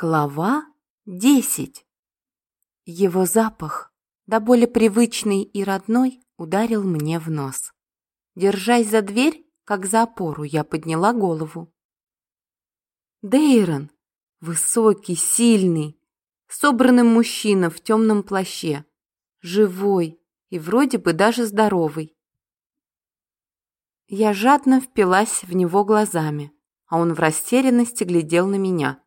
Глава десять. Его запах, да более привычный и родной, ударил мне в нос. Держась за дверь, как за опору, я подняла голову. Дейрон, высокий, сильный, собранный мужчина в темном плаще, живой и вроде бы даже здоровый. Я жадно впилась в него глазами, а он в растерянности глядел на меня.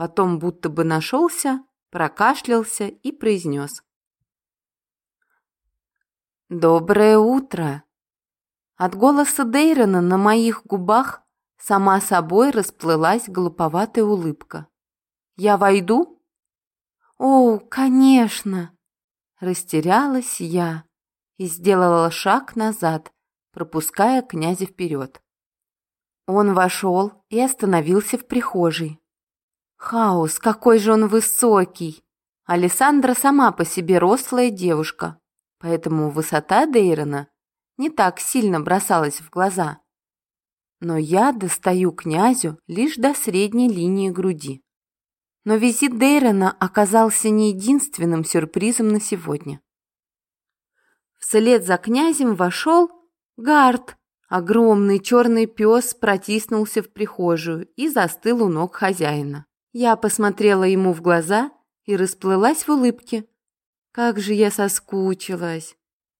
Потом будто бы нашелся, прокашлялся и произнес. «Доброе утро!» От голоса Дейрона на моих губах сама собой расплылась глуповатая улыбка. «Я войду?» «О, конечно!» Растерялась я и сделала шаг назад, пропуская князя вперед. Он вошел и остановился в прихожей, Хаос, какой же он высокий! Алессандра сама по себе рослая девушка, поэтому высота Дейрона не так сильно бросалась в глаза. Но я достаю князю лишь до средней линии груди. Но визит Дейрона оказался не единственным сюрпризом на сегодня. Вслед за князем вошел Гард. Огромный черный пес протиснулся в прихожую и застыл у ног хозяина. Я посмотрела ему в глаза и расплылась в улыбке. Как же я соскучилась.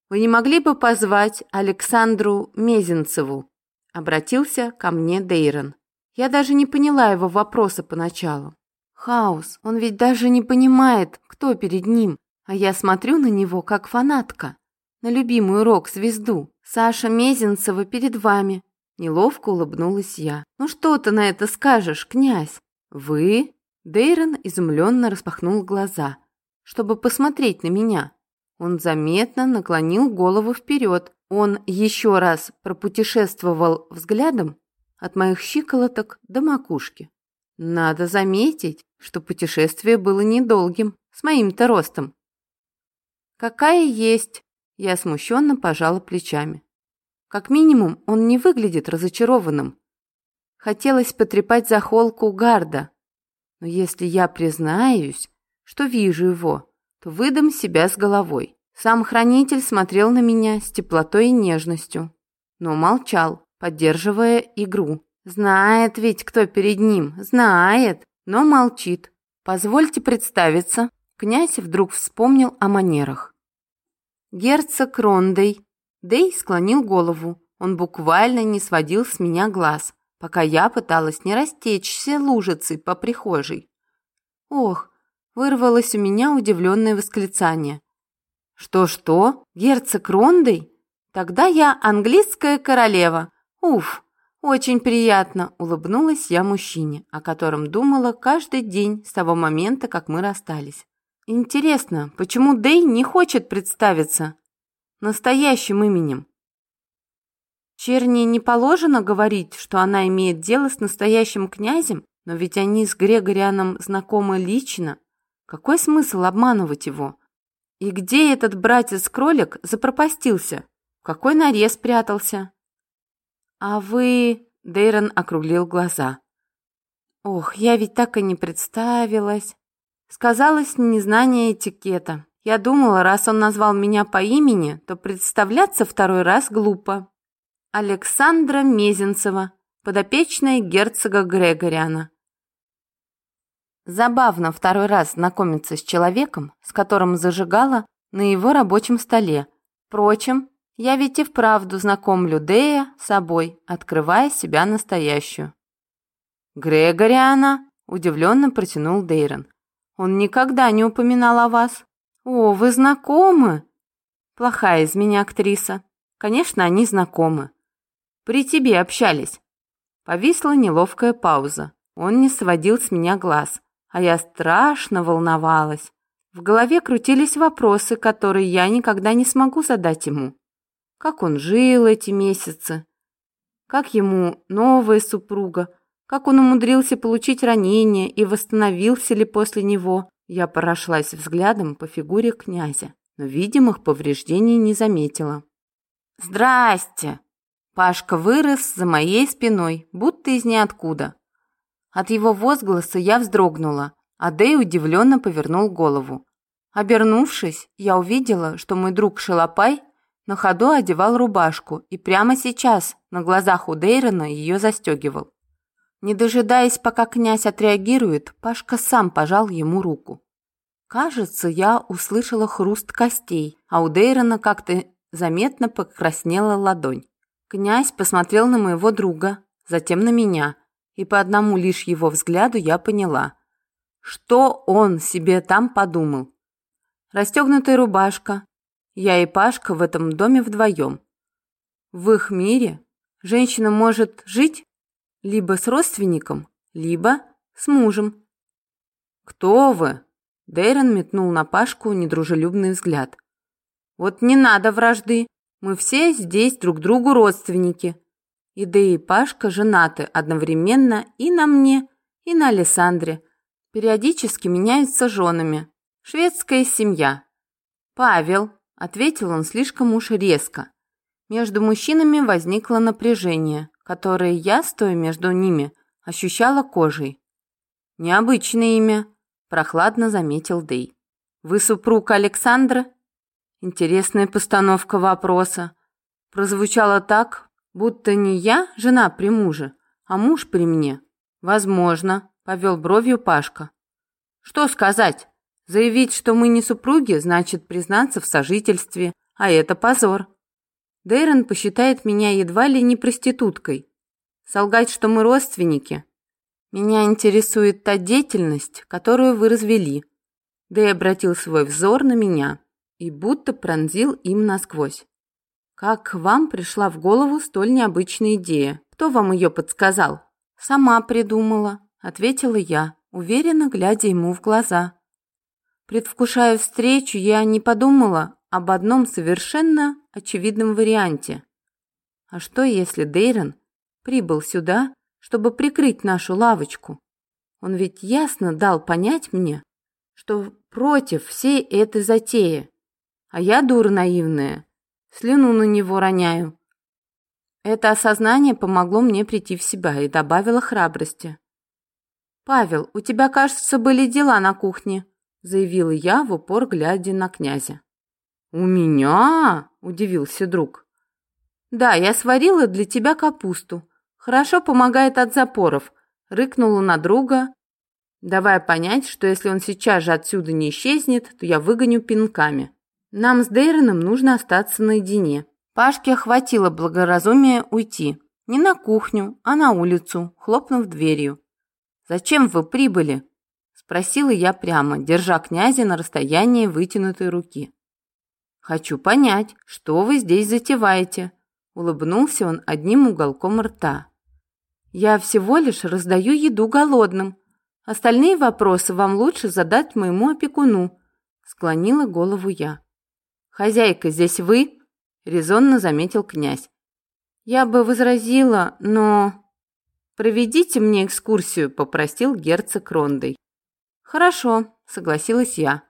Вы не могли бы позвать Александру Мезенцеву? Обратился ко мне Дейрон. Я даже не поняла его вопроса поначалу. Хаос, он ведь даже не понимает, кто перед ним, а я смотрю на него как фанатка, на любимую рок-звезду. Саша Мезенцева перед вами. Неловко улыбнулась я. Ну что ты на это скажешь, князь? «Вы?» Дейрон изумленно распахнул глаза, чтобы посмотреть на меня. Он заметно наклонил голову вперед. Он еще раз пропутешествовал взглядом от моих щиколоток до макушки. Надо заметить, что путешествие было недолгим, с моим-то ростом. «Какая есть!» Я смущенно пожала плечами. Как минимум, он не выглядит разочарованным. Хотелось потрепать за холку гарда. Но если я признаюсь, что вижу его, то выдам себя с головой. Сам хранитель смотрел на меня с теплотой и нежностью, но молчал, поддерживая игру. Знает ведь, кто перед ним, знает, но молчит. Позвольте представиться. Князь вдруг вспомнил о манерах. Герцог Рондей. Дей склонил голову. Он буквально не сводил с меня глаз пока я пыталась не растечься лужицей по прихожей. Ох, вырвалось у меня удивленное восклицание. Что-что? Герцог Рондой? Тогда я английская королева. Уф, очень приятно, улыбнулась я мужчине, о котором думала каждый день с того момента, как мы расстались. Интересно, почему Дэй не хочет представиться настоящим именем? Черни не положено говорить, что она имеет дело с настоящим князем, но ведь они с Грегорианом знакомы лично. Какой смысл обманывать его? И где этот братец-кролик запропастился? В какой норе спрятался? А вы... Дейрон округлил глаза. Ох, я ведь так и не представилась. Сказалось незнание этикета. Я думала, раз он назвал меня по имени, то представляться второй раз глупо. Александра Мезенцева, подопечная герцога Грегориана. Забавно второй раз знакомиться с человеком, с которым зажигала на его рабочем столе. Впрочем, я ведь и вправду знакомлю Дея собой, открывая себя настоящую. «Грегориана?» – удивленно протянул Дейрон. «Он никогда не упоминал о вас». «О, вы знакомы?» «Плохая из меня актриса. Конечно, они знакомы. При тебе общались». Повисла неловкая пауза. Он не сводил с меня глаз, а я страшно волновалась. В голове крутились вопросы, которые я никогда не смогу задать ему. Как он жил эти месяцы? Как ему новая супруга? Как он умудрился получить ранение и восстановился ли после него? Я прошлась взглядом по фигуре князя, но видимых повреждений не заметила. «Здрасте!» Пашка вырос за моей спиной, будто из ниоткуда. От его возгласа я вздрогнула, а Дэй удивленно повернул голову. Обернувшись, я увидела, что мой друг Шалопай на ходу одевал рубашку и прямо сейчас на глазах у Дейрона ее застегивал. Не дожидаясь, пока князь отреагирует, Пашка сам пожал ему руку. Кажется, я услышала хруст костей, а у Дейрона как-то заметно покраснела ладонь. Князь посмотрел на моего друга, затем на меня, и по одному лишь его взгляду я поняла, что он себе там подумал. Расстегнутая рубашка. Я и Пашка в этом доме вдвоем. В их мире женщина может жить либо с родственником, либо с мужем. «Кто вы?» Дейрон метнул на Пашку недружелюбный взгляд. «Вот не надо вражды. Мы все здесь друг другу родственники. И да и Пашка женаты одновременно и на мне, и на Александре. Периодически меняются женами. Шведская семья. Павел, ответил он слишком уж резко. Между мужчинами возникло напряжение, которое я, стоя между ними, ощущала кожей. Необычное имя, прохладно заметил Дэй. Вы супруг Александра? Интересная постановка вопроса. Прозвучало так, будто не я жена при муже, а муж при мне. Возможно, повел бровью Пашка. Что сказать? Заявить, что мы не супруги, значит признаться в сожительстве, а это позор. Дейрон посчитает меня едва ли не проституткой. Солгать, что мы родственники. Меня интересует та деятельность, которую вы развели. Дэй обратил свой взор на меня и будто пронзил им насквозь. Как вам пришла в голову столь необычная идея? Кто вам ее подсказал? Сама придумала, ответила я, уверенно глядя ему в глаза. Предвкушая встречу, я не подумала об одном совершенно очевидном варианте. А что, если Дейрон прибыл сюда, чтобы прикрыть нашу лавочку? Он ведь ясно дал понять мне, что против всей этой затеи. А я, дура наивная, слюну на него роняю. Это осознание помогло мне прийти в себя и добавило храбрости. «Павел, у тебя, кажется, были дела на кухне», — заявила я в упор, глядя на князя. «У меня?» — удивился друг. «Да, я сварила для тебя капусту. Хорошо помогает от запоров», — рыкнула на друга, давая понять, что если он сейчас же отсюда не исчезнет, то я выгоню пинками. Нам с Дейроном нужно остаться наедине. Пашке охватило благоразумие уйти. Не на кухню, а на улицу, хлопнув дверью. «Зачем вы прибыли?» Спросила я прямо, держа князя на расстоянии вытянутой руки. «Хочу понять, что вы здесь затеваете?» Улыбнулся он одним уголком рта. «Я всего лишь раздаю еду голодным. Остальные вопросы вам лучше задать моему опекуну», склонила голову я. «Хозяйка, здесь вы?» — резонно заметил князь. «Я бы возразила, но...» «Проведите мне экскурсию», — попросил герцог Рондой. «Хорошо», — согласилась я.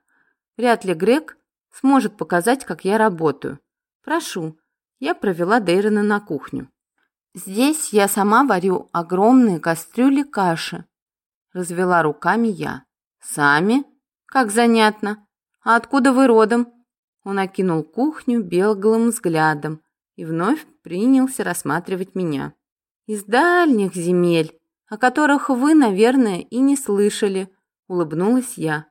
«Вряд ли Грег сможет показать, как я работаю. Прошу». Я провела Дейрона на кухню. «Здесь я сама варю огромные кастрюли каши», — развела руками я. «Сами? Как занятно. А откуда вы родом?» Он окинул кухню белым взглядом и вновь принялся рассматривать меня. «Из дальних земель, о которых вы, наверное, и не слышали», — улыбнулась я.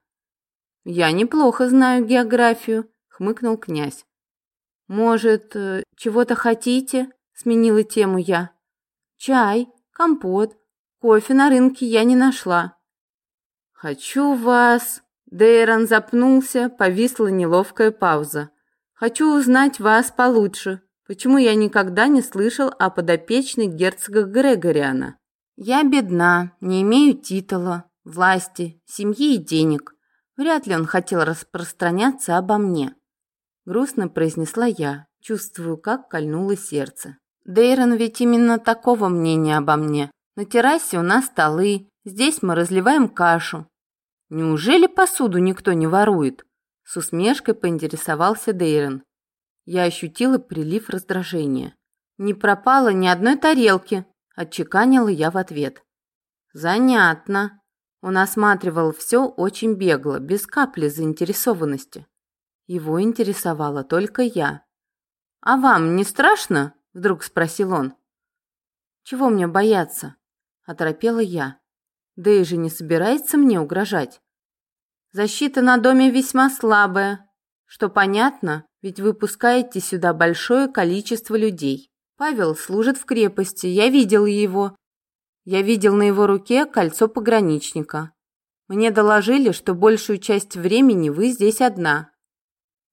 «Я неплохо знаю географию», — хмыкнул князь. «Может, э, чего-то хотите?» — сменила тему я. «Чай, компот, кофе на рынке я не нашла». «Хочу вас...» Дейрон запнулся, повисла неловкая пауза. «Хочу узнать вас получше. Почему я никогда не слышал о подопечной герцога Грегориана?» «Я бедна, не имею титула, власти, семьи и денег. Вряд ли он хотел распространяться обо мне». Грустно произнесла я, чувствую, как кольнуло сердце. Дейрон ведь именно такого мнения обо мне. На террасе у нас столы, здесь мы разливаем кашу, Неужели посуду никто не ворует? С усмешкой поинтересовался Дейрон. Я ощутила прилив раздражения. Не пропало ни одной тарелки, отчеканила я в ответ. Занятно. Он осматривал все очень бегло, без капли заинтересованности. Его интересовала только я. «А вам не страшно?» — вдруг спросил он. «Чего мне бояться?» — оторопела я. «Да и же не собирается мне угрожать. Защита на доме весьма слабая, что понятно, ведь вы пускаете сюда большое количество людей. Павел служит в крепости, я видел его. Я видел на его руке кольцо пограничника. Мне доложили, что большую часть времени вы здесь одна.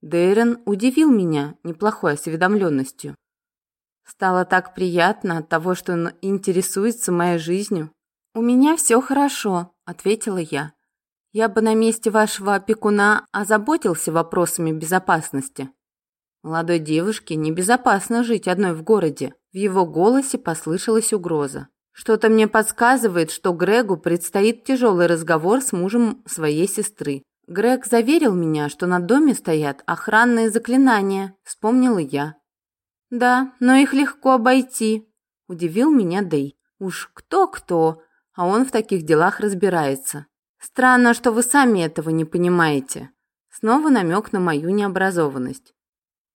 Дейрен удивил меня неплохой осведомленностью. Стало так приятно от того, что он интересуется моей жизнью. «У меня все хорошо», — ответила я. «Я бы на месте вашего опекуна озаботился вопросами безопасности». Молодой девушке небезопасно жить одной в городе. В его голосе послышалась угроза. Что-то мне подсказывает, что Грегу предстоит тяжелый разговор с мужем своей сестры. Грег заверил меня, что на доме стоят охранные заклинания, вспомнила я. Да, но их легко обойти, удивил меня Дэй. Уж кто-кто, а он в таких делах разбирается. Странно, что вы сами этого не понимаете. Снова намек на мою необразованность.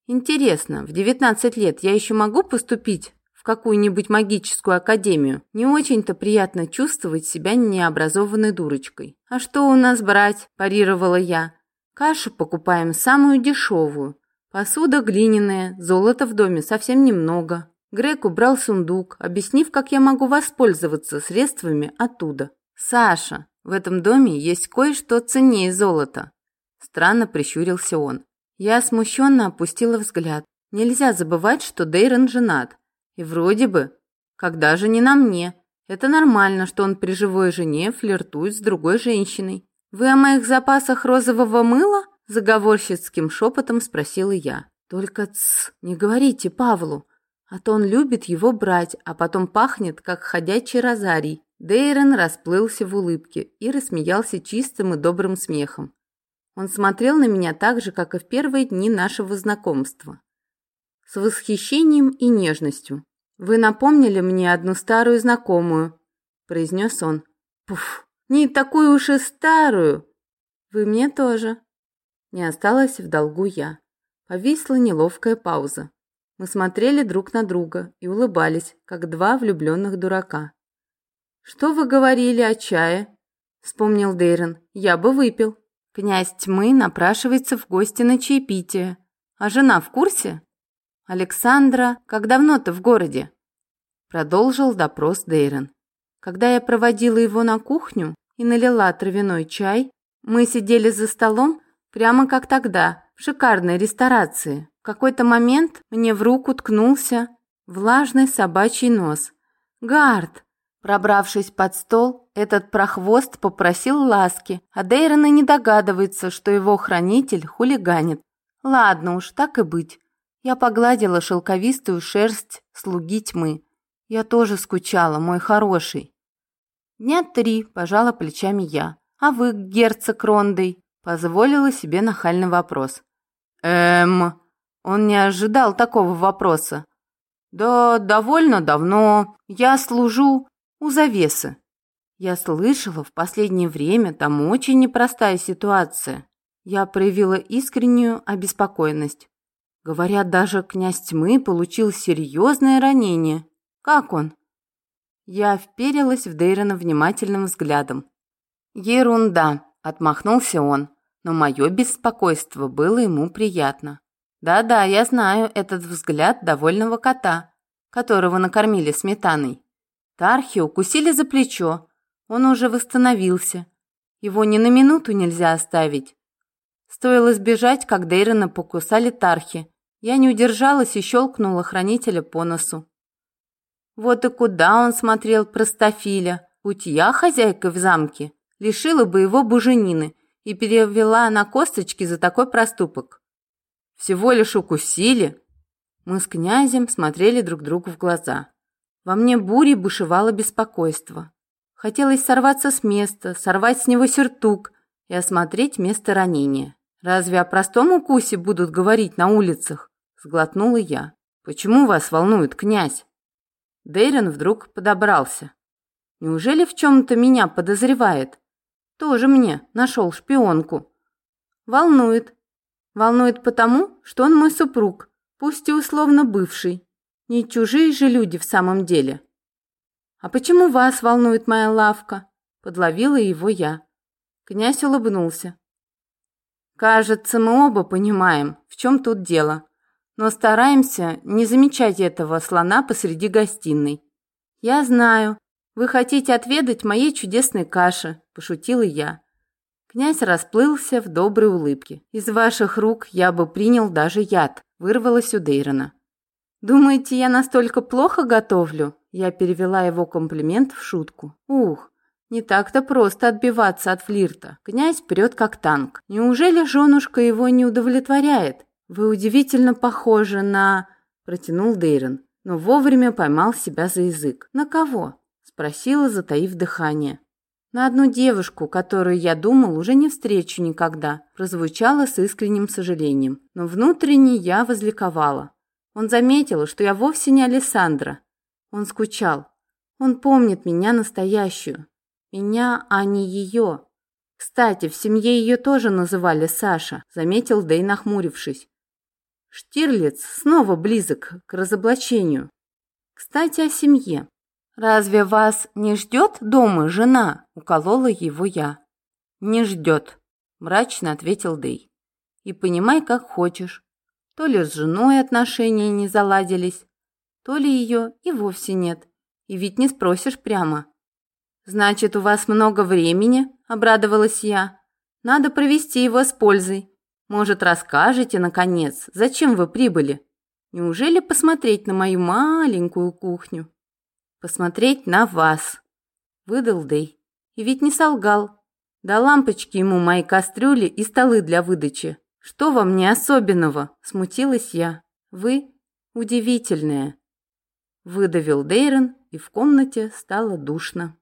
Интересно, в 19 лет я еще могу поступить в какую-нибудь магическую академию, не очень-то приятно чувствовать себя необразованной дурочкой. «А что у нас брать?» – парировала я. «Кашу покупаем самую дешевую. Посуда глиняная, золота в доме совсем немного». Грег убрал сундук, объяснив, как я могу воспользоваться средствами оттуда. «Саша, в этом доме есть кое-что ценнее золота». Странно прищурился он. Я смущенно опустила взгляд. Нельзя забывать, что Дейрон женат. И вроде бы, когда же не на мне. Это нормально, что он при живой жене флиртует с другой женщиной. Вы о моих запасах розового мыла? Заговорщицким шепотом спросила я. Только ц, не говорите Павлу, а то он любит его брать, а потом пахнет, как ходячий розарий. Дейрон расплылся в улыбке и рассмеялся чистым и добрым смехом. Он смотрел на меня так же, как и в первые дни нашего знакомства с восхищением и нежностью. «Вы напомнили мне одну старую знакомую», — произнес он. «Пуф, не такую уж и старую!» «Вы мне тоже». Не осталась в долгу я. Повисла неловкая пауза. Мы смотрели друг на друга и улыбались, как два влюбленных дурака. «Что вы говорили о чае?» — вспомнил Дейрон. «Я бы выпил». «Князь тьмы напрашивается в гости на чаепитие. А жена в курсе?» «Александра, как давно ты в городе?» Продолжил допрос Дейрон. Когда я проводила его на кухню и налила травяной чай, мы сидели за столом прямо как тогда, в шикарной ресторации. В какой-то момент мне в руку ткнулся влажный собачий нос. «Гард!» Пробравшись под стол, этот прохвост попросил ласки, а Дейрон и не догадывается, что его хранитель хулиганит. Ладно уж, так и быть. Я погладила шелковистую шерсть слуги тьмы. Я тоже скучала, мой хороший. Дня три, пожала плечами я. А вы, герцог Рондой, позволила себе нахальный вопрос. Эм, он не ожидал такого вопроса. Да, довольно давно. Я служу у завесы. Я слышала, в последнее время там очень непростая ситуация. Я проявила искреннюю обеспокоенность. Говорят, даже князь тьмы получил серьезное ранение. Как он? Я вперилась в Дейрона внимательным взглядом. Ерунда, отмахнулся он, но мое беспокойство было ему приятно. Да-да, я знаю этот взгляд довольного кота, которого накормили сметаной. Тархи укусили за плечо. Он уже восстановился. Его ни на минуту нельзя оставить. Стоило сбежать, как Дейрона покусали тархи, я не удержалась и щелкнула хранителя по носу. Вот и куда он смотрел простофиля. Будь я хозяйкой в замке, лишила бы его буженины и перевела на косточки за такой проступок. Всего лишь укусили. Мы с князем смотрели друг другу в глаза. Во мне бурей бушевало беспокойство. Хотелось сорваться с места, сорвать с него сюртук и осмотреть место ранения. Разве о простом укусе будут говорить на улицах? Сглотнула я. «Почему вас волнует князь?» Дейрон вдруг подобрался. Неужели в чем-то меня подозревает? Тоже мне нашел шпионку. Волнует. Волнует потому, что он мой супруг, пусть и условно бывший. Не чужие же люди в самом деле. А почему вас волнует моя лавка? Подловила его я. Князь улыбнулся. Кажется, мы оба понимаем, в чем тут дело, но стараемся не замечать этого слона посреди гостиной. Я знаю, вы хотите отведать моей чудесной каши, пошутила я. Князь расплылся в доброй улыбке. Из ваших рук я бы принял даже яд, вырвалось у Дейрона. Думаете, я настолько плохо готовлю? Я перевела его комплимент в шутку. Ух, не так-то просто отбиваться от флирта. Князь прет как танк. Неужели женушка его не удовлетворяет? Вы удивительно похожи на... Протянул Дейрон, но вовремя поймал себя за язык. На кого? Спросила, затаив дыхание. На одну девушку, которую я думал уже не встречу никогда, прозвучало с искренним сожалением. Но внутренне я возликовала. Он заметил, что я вовсе не Александра. Он скучал. Он помнит меня настоящую. Меня, а не ее. Кстати, в семье ее тоже называли Саша, заметил Дэй, нахмурившись. Штирлиц снова близок к разоблачению. Кстати, о семье. Разве вас не ждет дома жена? Уколола его я. Не ждет, мрачно ответил Дэй. И понимай, как хочешь. То ли с женой отношения не заладились, то ли ее и вовсе нет. И ведь не спросишь прямо. Значит, у вас много времени, обрадовалась я. Надо провести его с пользой. Может, расскажете наконец, зачем вы прибыли? Неужели посмотреть на мою маленькую кухню? Посмотреть на вас, выдал Дэй. И ведь не солгал. Да лампочки ему мои кастрюли и столы для выдачи. Что вам не особенного? смутилась я. Вы удивительная. Выдавил Дейрон, и в комнате стало душно.